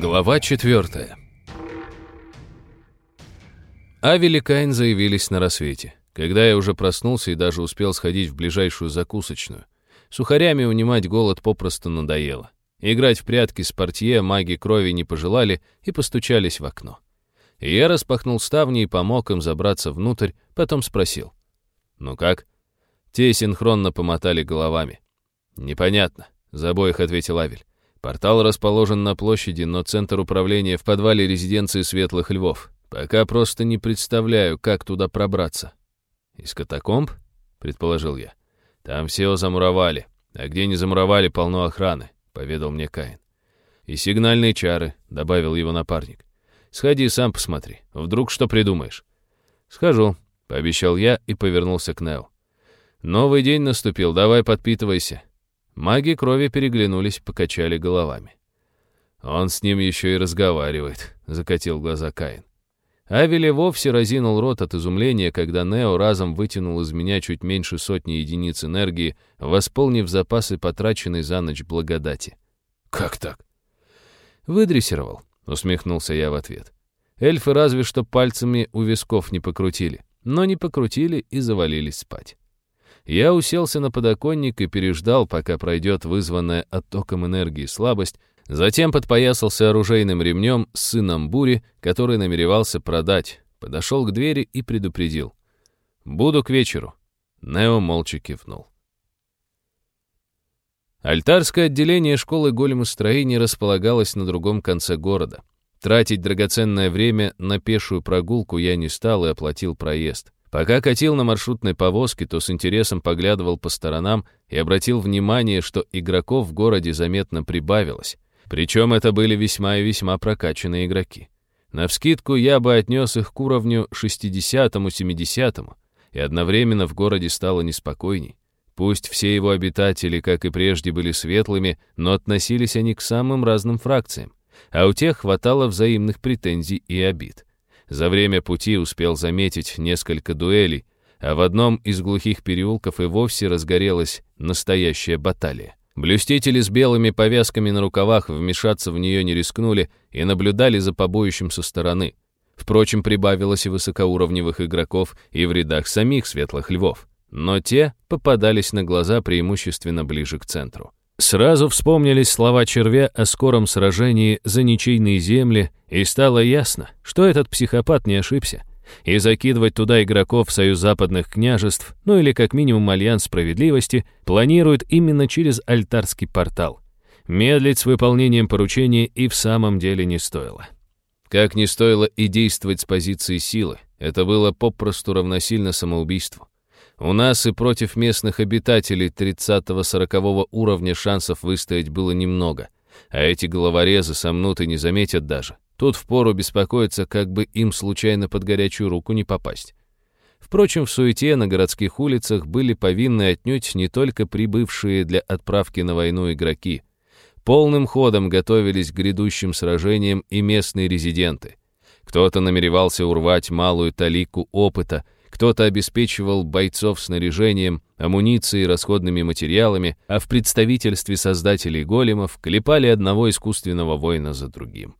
Глава 4 Авель и Кайн заявились на рассвете, когда я уже проснулся и даже успел сходить в ближайшую закусочную. Сухарями унимать голод попросту надоело. Играть в прятки с портье маги крови не пожелали и постучались в окно. Я распахнул ставни и помог им забраться внутрь, потом спросил. «Ну как?» Те синхронно помотали головами. «Непонятно», — за обоих ответил Авель. Портал расположен на площади, но центр управления в подвале резиденции Светлых Львов. Пока просто не представляю, как туда пробраться. Из катакомб? Предположил я. Там все замуровали. А где не замуровали, полно охраны, поведал мне Каин. И сигнальные чары, добавил его напарник. Сходи сам посмотри. Вдруг что придумаешь? Схожу, пообещал я и повернулся к Нео. Новый день наступил, давай подпитывайся. Маги крови переглянулись, покачали головами. «Он с ним еще и разговаривает», — закатил глаза Каин. Авеле вовсе разинул рот от изумления, когда Нео разом вытянул из меня чуть меньше сотни единиц энергии, восполнив запасы потраченной за ночь благодати. «Как так?» «Выдрессировал», — усмехнулся я в ответ. Эльфы разве что пальцами у висков не покрутили, но не покрутили и завалились спать. Я уселся на подоконник и переждал, пока пройдет вызванная оттоком энергии слабость, затем подпоясался оружейным ремнем с сыном бури, который намеревался продать, подошел к двери и предупредил. «Буду к вечеру». Нео молча кивнул. Альтарское отделение школы големостроения располагалось на другом конце города. Тратить драгоценное время на пешую прогулку я не стал и оплатил проезд. Пока катил на маршрутной повозке, то с интересом поглядывал по сторонам и обратил внимание, что игроков в городе заметно прибавилось. Причем это были весьма и весьма прокачанные игроки. Навскидку я бы отнес их к уровню 60-70, и одновременно в городе стало неспокойней. Пусть все его обитатели, как и прежде, были светлыми, но относились они к самым разным фракциям, а у тех хватало взаимных претензий и обид. За время пути успел заметить несколько дуэлей, а в одном из глухих переулков и вовсе разгорелась настоящая баталия. Блюстители с белыми повязками на рукавах вмешаться в нее не рискнули и наблюдали за побоищем со стороны. Впрочем, прибавилось и высокоуровневых игроков и в рядах самих светлых львов. Но те попадались на глаза преимущественно ближе к центру. Сразу вспомнились слова червя о скором сражении за ничейные земли, и стало ясно, что этот психопат не ошибся. И закидывать туда игроков Союз Западных Княжеств, ну или как минимум Альянс Справедливости, планирует именно через Альтарский портал. Медлить с выполнением поручения и в самом деле не стоило. Как не стоило и действовать с позиции силы, это было попросту равносильно самоубийству. У нас и против местных обитателей 30-40 уровня шансов выстоять было немного. А эти головорезы сомнут и не заметят даже. Тут впору беспокоиться, как бы им случайно под горячую руку не попасть. Впрочем, в суете на городских улицах были повинны отнюдь не только прибывшие для отправки на войну игроки. Полным ходом готовились к грядущим сражениям и местные резиденты. Кто-то намеревался урвать малую талику опыта, кто-то обеспечивал бойцов снаряжением, амуницией, расходными материалами, а в представительстве создателей големов клепали одного искусственного воина за другим.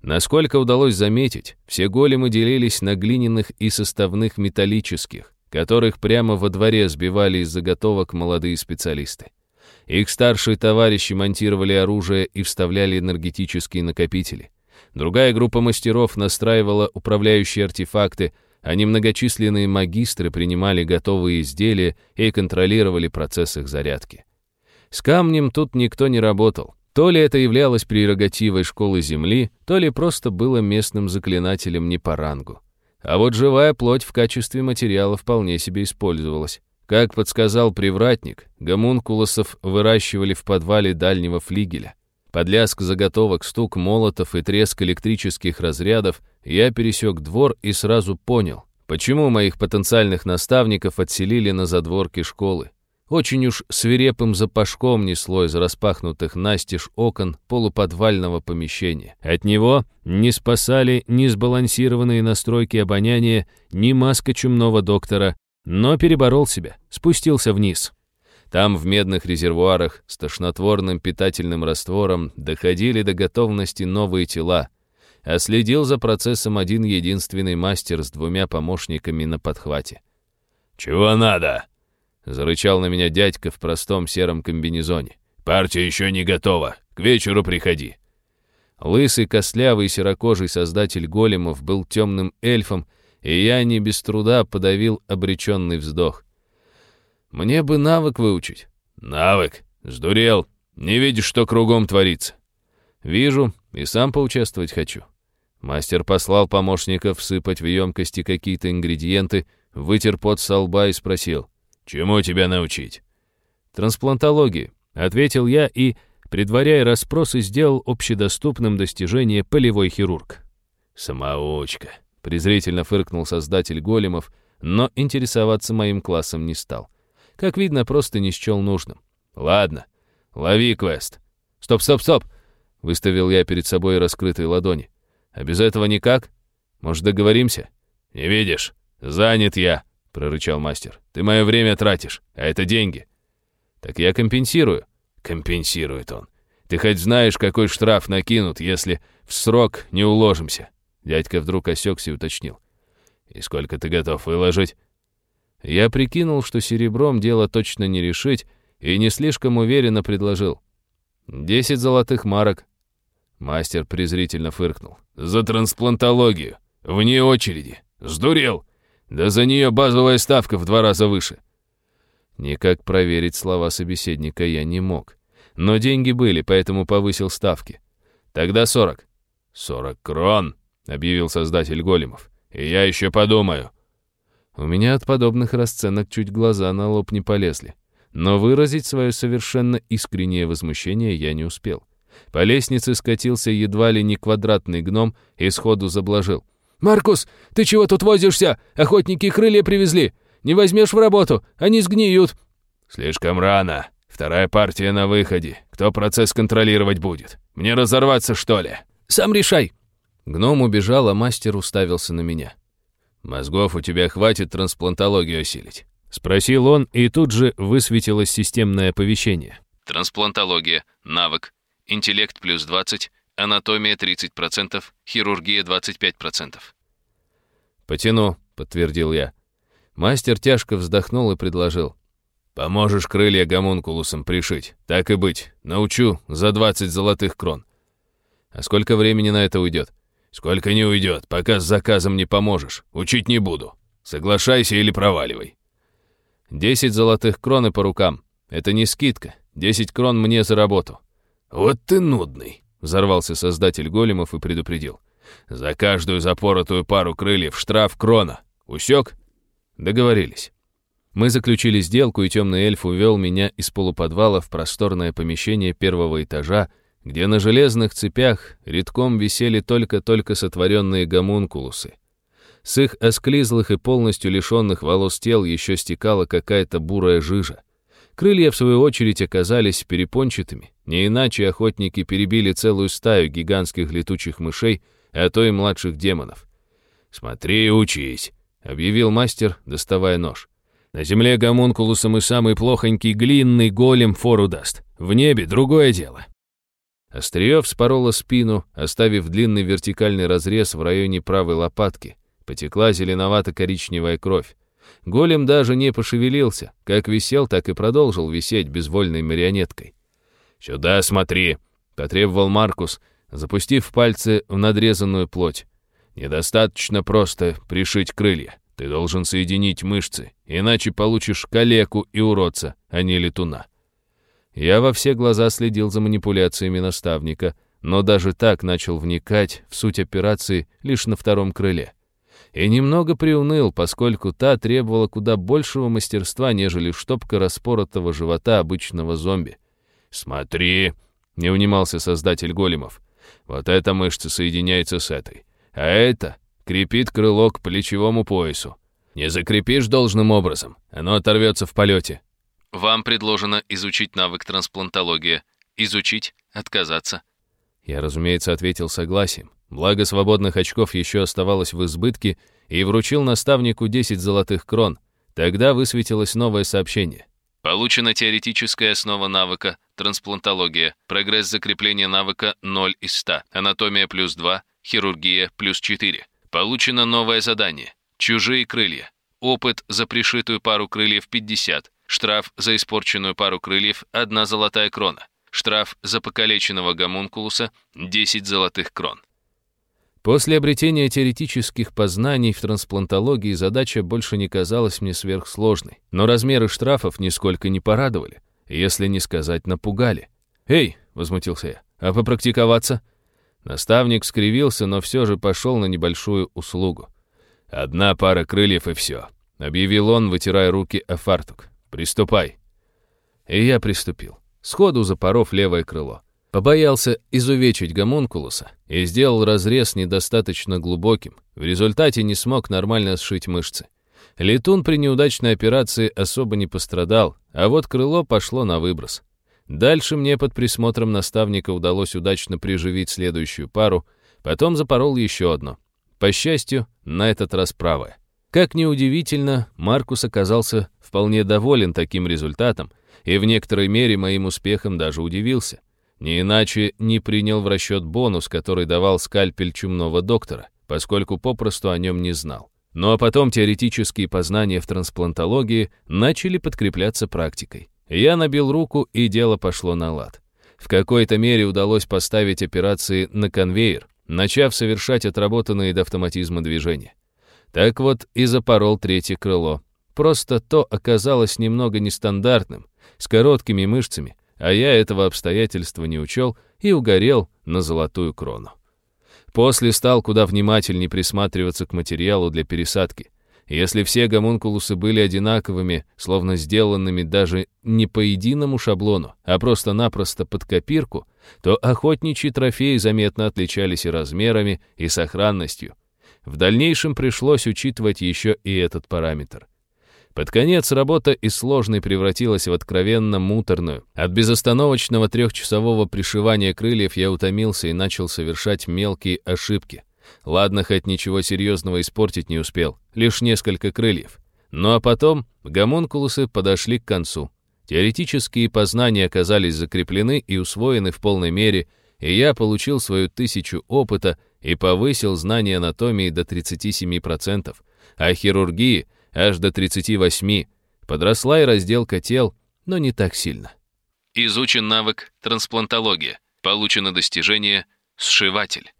Насколько удалось заметить, все големы делились на глиняных и составных металлических, которых прямо во дворе сбивали из заготовок молодые специалисты. Их старшие товарищи монтировали оружие и вставляли энергетические накопители. Другая группа мастеров настраивала управляющие артефакты – а немногочисленные магистры принимали готовые изделия и контролировали процесс их зарядки. С камнем тут никто не работал. То ли это являлось прерогативой школы Земли, то ли просто было местным заклинателем не по рангу. А вот живая плоть в качестве материала вполне себе использовалась. Как подсказал привратник, гомункулосов выращивали в подвале дальнего флигеля. Под заготовок, стук молотов и треск электрических разрядов я пересек двор и сразу понял, почему моих потенциальных наставников отселили на задворки школы. Очень уж свирепым запашком несло из распахнутых настежь окон полуподвального помещения. От него не спасали ни сбалансированные настройки обоняния, ни маска чумного доктора, но переборол себя, спустился вниз. Там в медных резервуарах с тошнотворным питательным раствором доходили до готовности новые тела, а следил за процессом один единственный мастер с двумя помощниками на подхвате. «Чего надо?» — зарычал на меня дядька в простом сером комбинезоне. «Партия еще не готова. К вечеру приходи». Лысый, костлявый, серокожий создатель големов был темным эльфом, и я не без труда подавил обреченный вздох. Мне бы навык выучить». «Навык? Сдурел. Не видишь, что кругом творится?» «Вижу, и сам поучаствовать хочу». Мастер послал помощников сыпать в емкости какие-то ингредиенты, вытер пот со лба и спросил, «Чему тебя научить?» «Трансплантологии», — ответил я и, предваряя расспросы, сделал общедоступным достижение полевой хирург. «Самоучка», — презрительно фыркнул создатель големов, но интересоваться моим классом не стал как видно, просто не счел нужным. «Ладно, лови квест». «Стоп, стоп, стоп!» — выставил я перед собой раскрытые ладони. «А без этого никак? Может, договоримся?» «Не видишь? Занят я!» — прорычал мастер. «Ты мое время тратишь, а это деньги». «Так я компенсирую». «Компенсирует он. Ты хоть знаешь, какой штраф накинут, если в срок не уложимся?» Дядька вдруг осекся и уточнил. «И сколько ты готов выложить?» Я прикинул, что серебром дело точно не решить, и не слишком уверенно предложил. «Десять золотых марок». Мастер презрительно фыркнул. «За трансплантологию! Вне очереди! Сдурел! Да за нее базовая ставка в два раза выше!» Никак проверить слова собеседника я не мог. Но деньги были, поэтому повысил ставки. «Тогда сорок». «Сорок крон», — объявил создатель големов. «И я еще подумаю». У меня от подобных расценок чуть глаза на лоб не полезли. Но выразить свое совершенно искреннее возмущение я не успел. По лестнице скатился едва ли не квадратный гном и сходу заблажил. «Маркус, ты чего тут возишься? Охотники крылья привезли. Не возьмешь в работу, они сгниют». «Слишком рано. Вторая партия на выходе. Кто процесс контролировать будет? Мне разорваться, что ли?» «Сам решай». Гном убежал, а мастер уставился на меня. «Мозгов у тебя хватит трансплантологию осилить?» Спросил он, и тут же высветилось системное оповещение. Трансплантология, навык, интеллект плюс 20, анатомия 30%, хирургия 25%. «Потяну», — подтвердил я. Мастер тяжко вздохнул и предложил. «Поможешь крылья гомункулусом пришить. Так и быть. Научу за 20 золотых крон». «А сколько времени на это уйдет?» Сколько не уйдет, пока с заказом не поможешь. Учить не буду. Соглашайся или проваливай. Десять золотых крон и по рукам. Это не скидка. Десять крон мне за работу. Вот ты нудный, взорвался создатель големов и предупредил. За каждую запоротую пару крыльев штраф крона. Усек? Договорились. Мы заключили сделку, и темный эльф увел меня из полуподвала в просторное помещение первого этажа, где на железных цепях редком висели только-только сотворенные гомункулусы. С их осклизлых и полностью лишенных волос тел еще стекала какая-то бурая жижа. Крылья, в свою очередь, оказались перепончатыми. Не иначе охотники перебили целую стаю гигантских летучих мышей, а то и младших демонов. «Смотри и учись», — объявил мастер, доставая нож. «На земле гомункулусам и самый плохонький глинный голем фору даст. В небе другое дело. Острие вспороло спину, оставив длинный вертикальный разрез в районе правой лопатки. Потекла зеленовато-коричневая кровь. Голем даже не пошевелился, как висел, так и продолжил висеть безвольной марионеткой. «Сюда смотри!» — потребовал Маркус, запустив пальцы в надрезанную плоть. «Недостаточно просто пришить крылья. Ты должен соединить мышцы, иначе получишь калеку и уродца, а не летуна». Я во все глаза следил за манипуляциями наставника, но даже так начал вникать в суть операции лишь на втором крыле. И немного приуныл, поскольку та требовала куда большего мастерства, нежели штопка распоротого живота обычного зомби. «Смотри!» — не унимался создатель големов. «Вот эта мышца соединяется с этой, а это крепит крыло к плечевому поясу. Не закрепишь должным образом, оно оторвется в полете. Вам предложено изучить навык трансплантология. Изучить, отказаться. Я, разумеется, ответил согласием. Благо свободных очков еще оставалось в избытке, и вручил наставнику 10 золотых крон. Тогда высветилось новое сообщение. Получена теоретическая основа навыка, трансплантология, прогресс закрепления навыка 0 из 100, анатомия плюс 2, хирургия плюс 4. Получено новое задание, чужие крылья, опыт за пришитую пару крыльев 50, Штраф за испорченную пару крыльев – одна золотая крона. Штраф за покалеченного гомункулуса – 10 золотых крон. После обретения теоретических познаний в трансплантологии задача больше не казалась мне сверхсложной, но размеры штрафов нисколько не порадовали, если не сказать напугали. «Эй!» — возмутился я. «А попрактиковаться?» Наставник скривился, но все же пошел на небольшую услугу. «Одна пара крыльев и все», — объявил он, вытирая руки о фартук. «Приступай». И я приступил, сходу запоров левое крыло. Побоялся изувечить гомункулуса и сделал разрез недостаточно глубоким. В результате не смог нормально сшить мышцы. Летун при неудачной операции особо не пострадал, а вот крыло пошло на выброс. Дальше мне под присмотром наставника удалось удачно приживить следующую пару, потом запорол еще одно. По счастью, на этот раз правое. Как ни удивительно, Маркус оказался вполне доволен таким результатом и в некоторой мере моим успехом даже удивился. Не иначе не принял в расчет бонус, который давал скальпель чумного доктора, поскольку попросту о нем не знал. Ну а потом теоретические познания в трансплантологии начали подкрепляться практикой. Я набил руку, и дело пошло на лад. В какой-то мере удалось поставить операции на конвейер, начав совершать отработанные до автоматизма движения. Так вот и запорол третье крыло. Просто то оказалось немного нестандартным, с короткими мышцами, а я этого обстоятельства не учел и угорел на золотую крону. После стал куда внимательнее присматриваться к материалу для пересадки. Если все гомункулусы были одинаковыми, словно сделанными даже не по единому шаблону, а просто-напросто под копирку, то охотничьи трофеи заметно отличались и размерами, и сохранностью. В дальнейшем пришлось учитывать еще и этот параметр. Под конец работа из сложной превратилась в откровенно муторную. От безостановочного трехчасового пришивания крыльев я утомился и начал совершать мелкие ошибки. Ладно, хоть ничего серьезного испортить не успел, лишь несколько крыльев. Ну а потом гомункулусы подошли к концу. Теоретические познания оказались закреплены и усвоены в полной мере, и я получил свою тысячу опыта, и повысил знание анатомии до 37%, а хирургии аж до 38%. Подросла и разделка тел, но не так сильно. Изучен навык трансплантология. Получено достижение «сшиватель».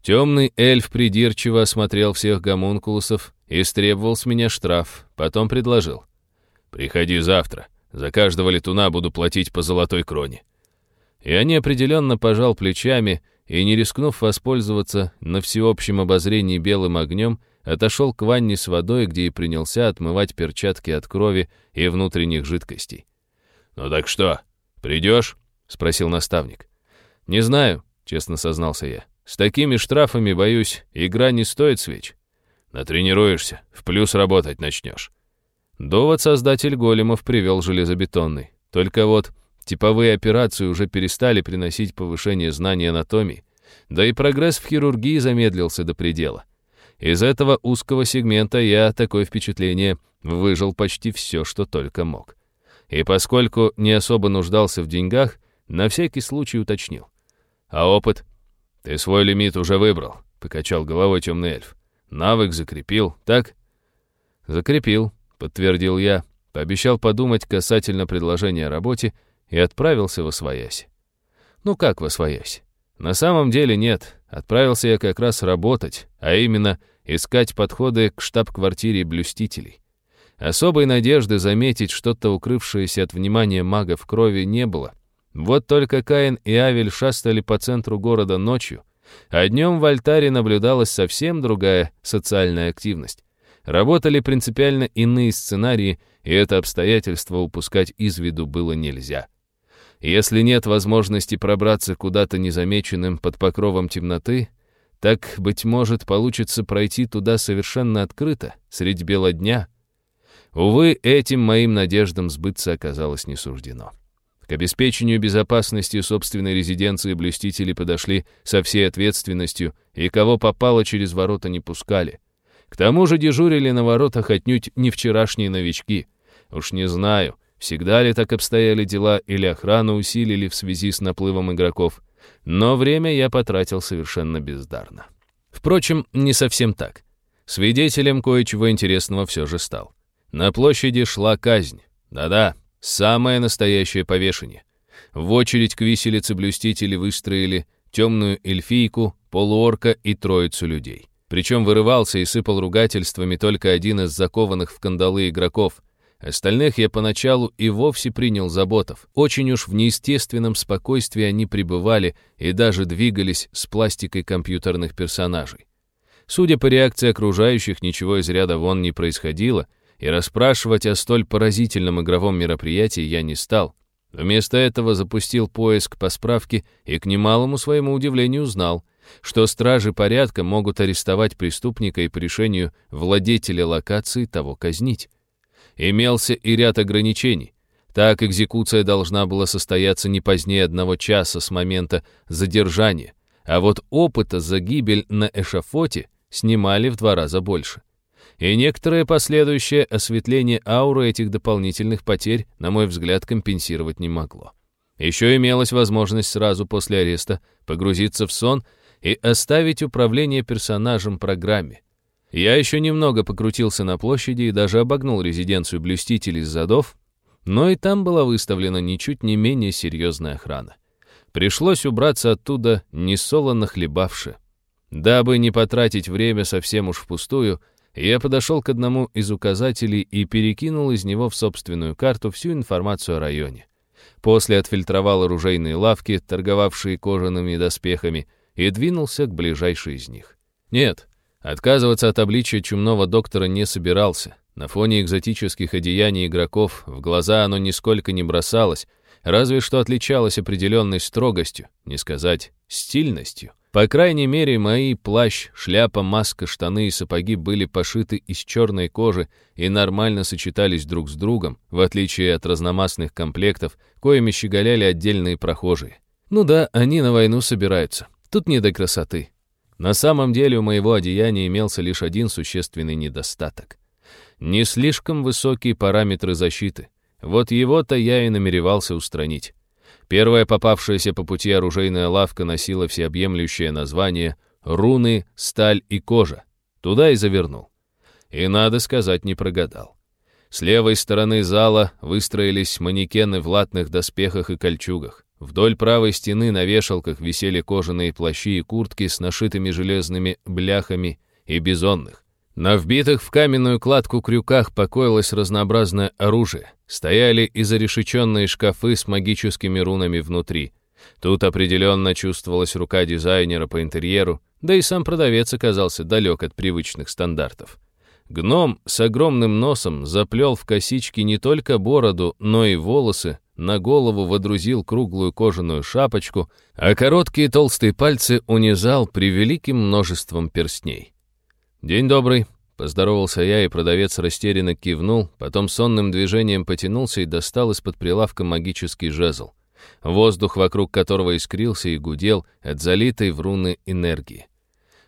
Темный эльф придирчиво осмотрел всех гомункулусов и стребовал с меня штраф, потом предложил. «Приходи завтра. За каждого летуна буду платить по золотой кроне». Я неопределенно пожал плечами, и, не рискнув воспользоваться на всеобщем обозрении белым огнем, отошел к ванне с водой, где и принялся отмывать перчатки от крови и внутренних жидкостей. «Ну так что, придешь?» — спросил наставник. «Не знаю», — честно сознался я. «С такими штрафами, боюсь, игра не стоит свеч. Натренируешься, в плюс работать начнешь». Довод создатель големов привел железобетонный. Только вот Типовые операции уже перестали приносить повышение знаний анатомии, да и прогресс в хирургии замедлился до предела. Из этого узкого сегмента я, такое впечатление, выжил почти все, что только мог. И поскольку не особо нуждался в деньгах, на всякий случай уточнил. «А опыт?» «Ты свой лимит уже выбрал», — покачал головой темный эльф. «Навык закрепил, так?» «Закрепил», — подтвердил я, пообещал подумать касательно предложения о работе и отправился в Освоясь. Ну как в Освоясь? На самом деле нет. Отправился я как раз работать, а именно искать подходы к штаб-квартире блюстителей. Особой надежды заметить что-то укрывшееся от внимания магов крови не было. Вот только Каин и Авель шастали по центру города ночью, а днем в альтаре наблюдалась совсем другая социальная активность. Работали принципиально иные сценарии, и это обстоятельство упускать из виду было нельзя. Если нет возможности пробраться куда-то незамеченным под покровом темноты, так, быть может, получится пройти туда совершенно открыто, средь бела дня. Увы, этим моим надеждам сбыться оказалось не суждено. К обеспечению безопасности собственной резиденции блюстители подошли со всей ответственностью и кого попало через ворота не пускали. К тому же дежурили на воротах отнюдь не вчерашние новички. Уж не знаю, Всегда ли так обстояли дела или охрану усилили в связи с наплывом игроков? Но время я потратил совершенно бездарно. Впрочем, не совсем так. Свидетелем кое-чего интересного все же стал. На площади шла казнь. Да-да, самое настоящее повешение. В очередь к виселице блюстители выстроили темную эльфийку, полуорка и троицу людей. Причем вырывался и сыпал ругательствами только один из закованных в кандалы игроков, Остальных я поначалу и вовсе принял заботов. Очень уж в неестественном спокойствии они пребывали и даже двигались с пластикой компьютерных персонажей. Судя по реакции окружающих, ничего из ряда вон не происходило, и расспрашивать о столь поразительном игровом мероприятии я не стал. Вместо этого запустил поиск по справке и к немалому своему удивлению узнал — что стражи порядка могут арестовать преступника и по решению владетеля локации того казнить имелся и ряд ограничений. Так экзекуция должна была состояться не позднее одного часа с момента задержания, а вот опыта за гибель на эшафоте снимали в два раза больше. И некоторое последующее осветление ауры этих дополнительных потерь, на мой взгляд, компенсировать не могло. Еще имелась возможность сразу после ареста погрузиться в сон и оставить управление персонажем программе. Я еще немного покрутился на площади и даже обогнул резиденцию блюстителей с задов, но и там была выставлена ничуть не менее серьезная охрана. Пришлось убраться оттуда, несолоно хлебавши. Дабы не потратить время совсем уж впустую, я подошел к одному из указателей и перекинул из него в собственную карту всю информацию о районе. После отфильтровал оружейные лавки, торговавшие кожаными доспехами, и двинулся к ближайшей из них. Нет, Отказываться от обличия чумного доктора не собирался. На фоне экзотических одеяний игроков в глаза оно нисколько не бросалось, разве что отличалось определенной строгостью, не сказать стильностью. По крайней мере, мои плащ, шляпа, маска, штаны и сапоги были пошиты из черной кожи и нормально сочетались друг с другом, в отличие от разномастных комплектов, коими щеголяли отдельные прохожие. Ну да, они на войну собираются. Тут не до красоты. На самом деле у моего одеяния имелся лишь один существенный недостаток. Не слишком высокие параметры защиты. Вот его-то я и намеревался устранить. Первая попавшаяся по пути оружейная лавка носила всеобъемлющее название «Руны, сталь и кожа». Туда и завернул. И, надо сказать, не прогадал. С левой стороны зала выстроились манекены в латных доспехах и кольчугах. Вдоль правой стены на вешалках висели кожаные плащи и куртки с нашитыми железными бляхами и бизонных. На вбитых в каменную кладку крюках покоилось разнообразное оружие. Стояли и зарешеченные шкафы с магическими рунами внутри. Тут определенно чувствовалась рука дизайнера по интерьеру, да и сам продавец оказался далек от привычных стандартов. Гном с огромным носом заплел в косички не только бороду, но и волосы, на голову водрузил круглую кожаную шапочку, а короткие толстые пальцы унизал при превеликим множеством перстней. «День добрый», — поздоровался я, и продавец растерянно кивнул, потом сонным движением потянулся и достал из-под прилавка магический жезл, воздух вокруг которого искрился и гудел от залитой в руны энергии.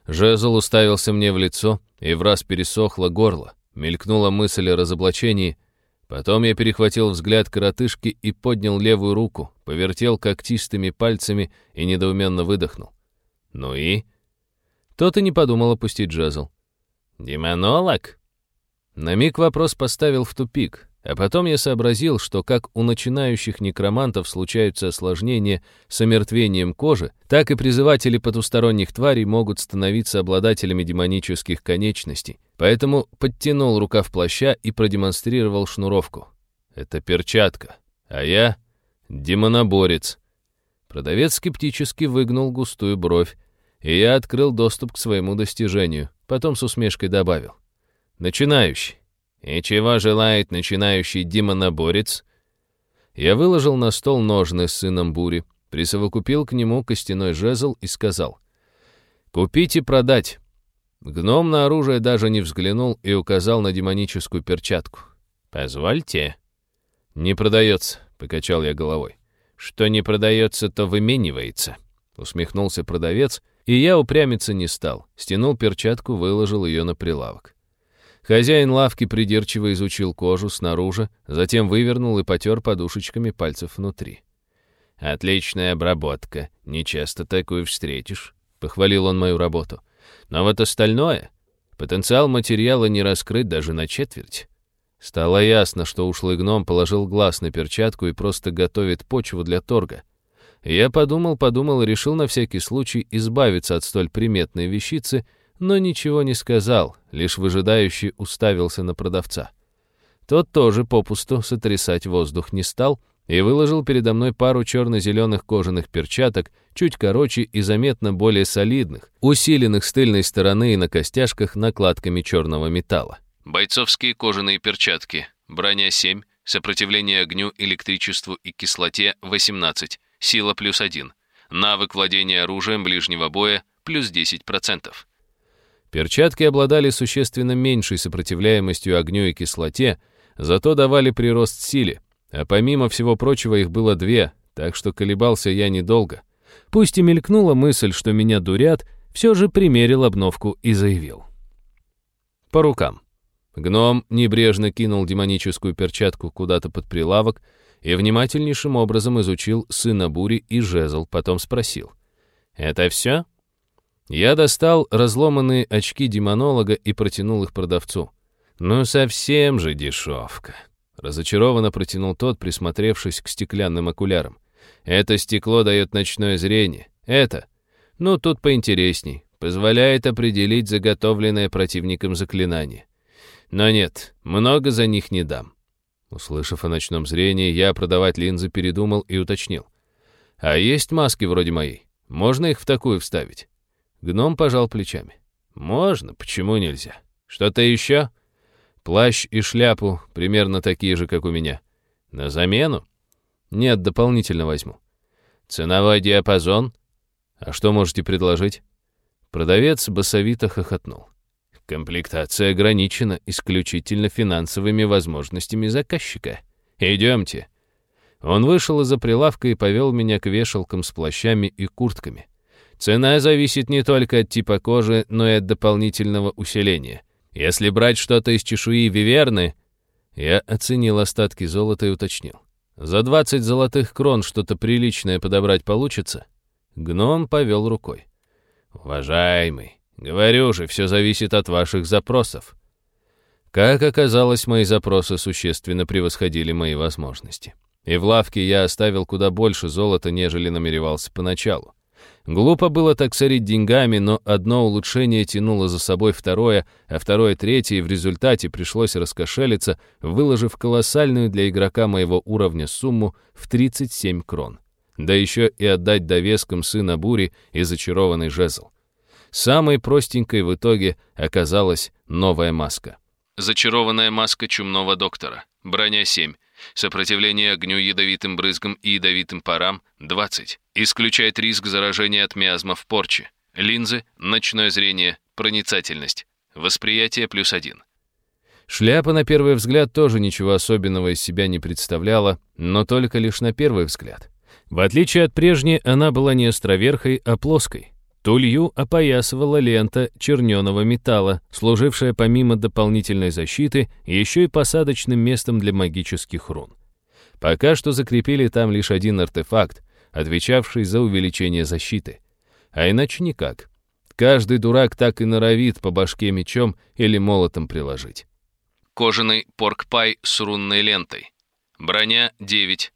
Жезл уставился мне в лицо, и враз пересохло горло. Мелькнула мысль о разоблачении, Потом я перехватил взгляд коротышки и поднял левую руку, повертел когтистыми пальцами и недоуменно выдохнул. «Ну и?» Тот и не подумал опустить джазл. «Демонолог?» На миг вопрос поставил в тупик. А потом я сообразил, что как у начинающих некромантов случаются осложнения с омертвением кожи, так и призыватели потусторонних тварей могут становиться обладателями демонических конечностей. Поэтому подтянул рукав плаща и продемонстрировал шнуровку. Это перчатка, а я — демоноборец. Продавец скептически выгнул густую бровь, и я открыл доступ к своему достижению, потом с усмешкой добавил. «Начинающий». «И чего желает начинающий демоноборец?» Я выложил на стол ножны с сыном бури, присовокупил к нему костяной жезл и сказал. «Купить и продать». Гном на оружие даже не взглянул и указал на демоническую перчатку. «Позвольте». «Не продается», — покачал я головой. «Что не продается, то выменивается», — усмехнулся продавец, и я упрямиться не стал. Стянул перчатку, выложил ее на прилавок. Хозяин лавки придирчиво изучил кожу снаружи, затем вывернул и потер подушечками пальцев внутри. «Отличная обработка. Не часто такую встретишь», — похвалил он мою работу. «Но вот остальное...» Потенциал материала не раскрыт даже на четверть. Стало ясно, что ушлый гном положил глаз на перчатку и просто готовит почву для торга. Я подумал, подумал и решил на всякий случай избавиться от столь приметной вещицы но ничего не сказал, лишь выжидающий уставился на продавца. Тот тоже попусту сотрясать воздух не стал и выложил передо мной пару черно-зеленых кожаных перчаток, чуть короче и заметно более солидных, усиленных с тыльной стороны и на костяшках накладками черного металла. Бойцовские кожаные перчатки, броня 7, сопротивление огню, электричеству и кислоте 18, сила плюс 1, навык владения оружием ближнего боя плюс 10%. Перчатки обладали существенно меньшей сопротивляемостью огню и кислоте, зато давали прирост силе, а помимо всего прочего их было две, так что колебался я недолго. Пусть и мелькнула мысль, что меня дурят, все же примерил обновку и заявил. По рукам. Гном небрежно кинул демоническую перчатку куда-то под прилавок и внимательнейшим образом изучил сына бури и жезл, потом спросил. «Это все?» Я достал разломанные очки демонолога и протянул их продавцу. «Ну совсем же дешевка!» Разочарованно протянул тот, присмотревшись к стеклянным окулярам. «Это стекло дает ночное зрение. Это...» «Ну, тут поинтересней. Позволяет определить заготовленное противником заклинание. Но нет, много за них не дам». Услышав о ночном зрении, я продавать линзы передумал и уточнил. «А есть маски вроде моей? Можно их в такую вставить?» Гном пожал плечами. «Можно, почему нельзя? Что-то еще?» «Плащ и шляпу примерно такие же, как у меня. На замену?» «Нет, дополнительно возьму». «Ценовой диапазон?» «А что можете предложить?» Продавец басовито хохотнул. «Комплектация ограничена исключительно финансовыми возможностями заказчика. Идемте». Он вышел из-за прилавка и повел меня к вешалкам с плащами и куртками. Цена зависит не только от типа кожи, но и от дополнительного усиления. Если брать что-то из чешуи виверны, я оценил остатки золота и уточнил. За 20 золотых крон что-то приличное подобрать получится? Гном повел рукой. Уважаемый, говорю же, все зависит от ваших запросов. Как оказалось, мои запросы существенно превосходили мои возможности. И в лавке я оставил куда больше золота, нежели намеревался поначалу. Глупо было так сорить деньгами, но одно улучшение тянуло за собой второе, а второе третье, и в результате пришлось раскошелиться, выложив колоссальную для игрока моего уровня сумму в 37 крон. Да еще и отдать довескам сына бури и зачарованный жезл. Самой простенькой в итоге оказалась новая маска. Зачарованная маска чумного доктора. Броня 7. Сопротивление огню ядовитым брызгам и ядовитым парам – 20. Исключает риск заражения от миазмов порчи. Линзы, ночное зрение, проницательность. Восприятие плюс один. Шляпа, на первый взгляд, тоже ничего особенного из себя не представляла, но только лишь на первый взгляд. В отличие от прежней, она была не островерхой, а плоской. Тулью опоясывала лента черненого металла, служившая помимо дополнительной защиты еще и посадочным местом для магических рун. Пока что закрепили там лишь один артефакт, отвечавший за увеличение защиты. А иначе никак. Каждый дурак так и норовит по башке мечом или молотом приложить. Кожаный поркпай с рунной лентой. Броня 9.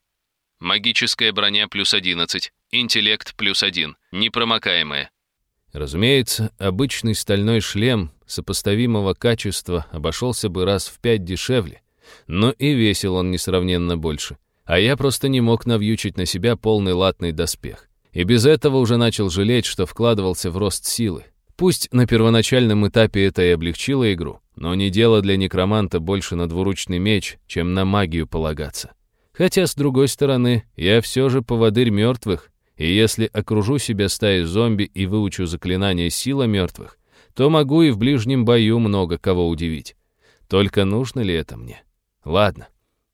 Магическая броня плюс 11. Интеллект плюс 1. Непромокаемая. Разумеется, обычный стальной шлем сопоставимого качества обошелся бы раз в пять дешевле, но и весил он несравненно больше. А я просто не мог навьючить на себя полный латный доспех. И без этого уже начал жалеть, что вкладывался в рост силы. Пусть на первоначальном этапе это и облегчило игру, но не дело для некроманта больше на двуручный меч, чем на магию полагаться. Хотя, с другой стороны, я все же поводырь мертвых, и если окружу себя стаей зомби и выучу заклинание сила мертвых, то могу и в ближнем бою много кого удивить. Только нужно ли это мне? Ладно,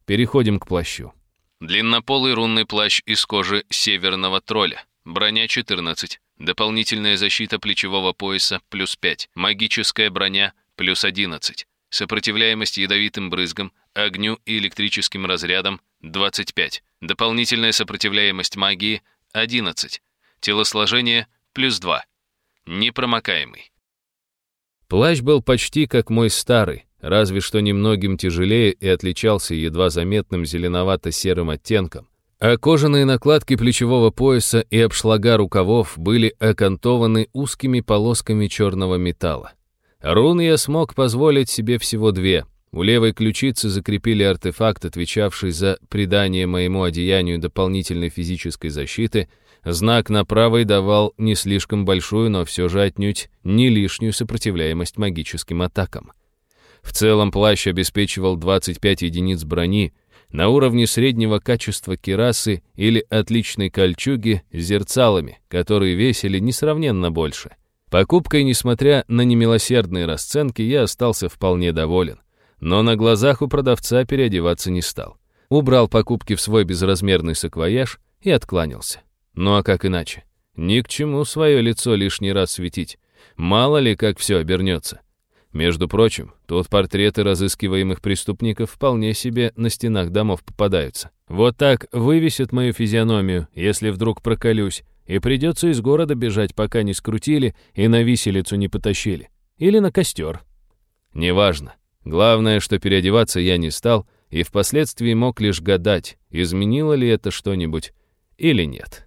переходим к плащу. Длиннополый рунный плащ из кожи северного тролля. Броня 14. Дополнительная защита плечевого пояса плюс 5. Магическая броня плюс 11. Сопротивляемость ядовитым брызгам, огню и электрическим разрядам 25. Дополнительная сопротивляемость магии 11. Телосложение плюс 2. Непромокаемый. Плащ был почти как мой старый, разве что немногим тяжелее и отличался едва заметным зеленовато-серым оттенком. А кожаные накладки плечевого пояса и обшлага рукавов были окантованы узкими полосками черного металла. Рун я смог позволить себе всего две — у левой ключицы закрепили артефакт, отвечавший за придание моему одеянию дополнительной физической защиты. Знак на правой давал не слишком большую, но все же отнюдь не лишнюю сопротивляемость магическим атакам. В целом плащ обеспечивал 25 единиц брони, на уровне среднего качества кирасы или отличной кольчуги с зерцалами, которые весили несравненно больше. Покупкой, несмотря на немилосердные расценки, я остался вполне доволен но на глазах у продавца переодеваться не стал. Убрал покупки в свой безразмерный саквояж и откланялся. Ну а как иначе? Ни к чему свое лицо лишний раз светить. Мало ли, как все обернется. Между прочим, тут портреты разыскиваемых преступников вполне себе на стенах домов попадаются. Вот так вывесят мою физиономию, если вдруг проколюсь, и придется из города бежать, пока не скрутили и на виселицу не потащили. Или на костер. Неважно. Главное, что переодеваться я не стал, и впоследствии мог лишь гадать, изменило ли это что-нибудь или нет.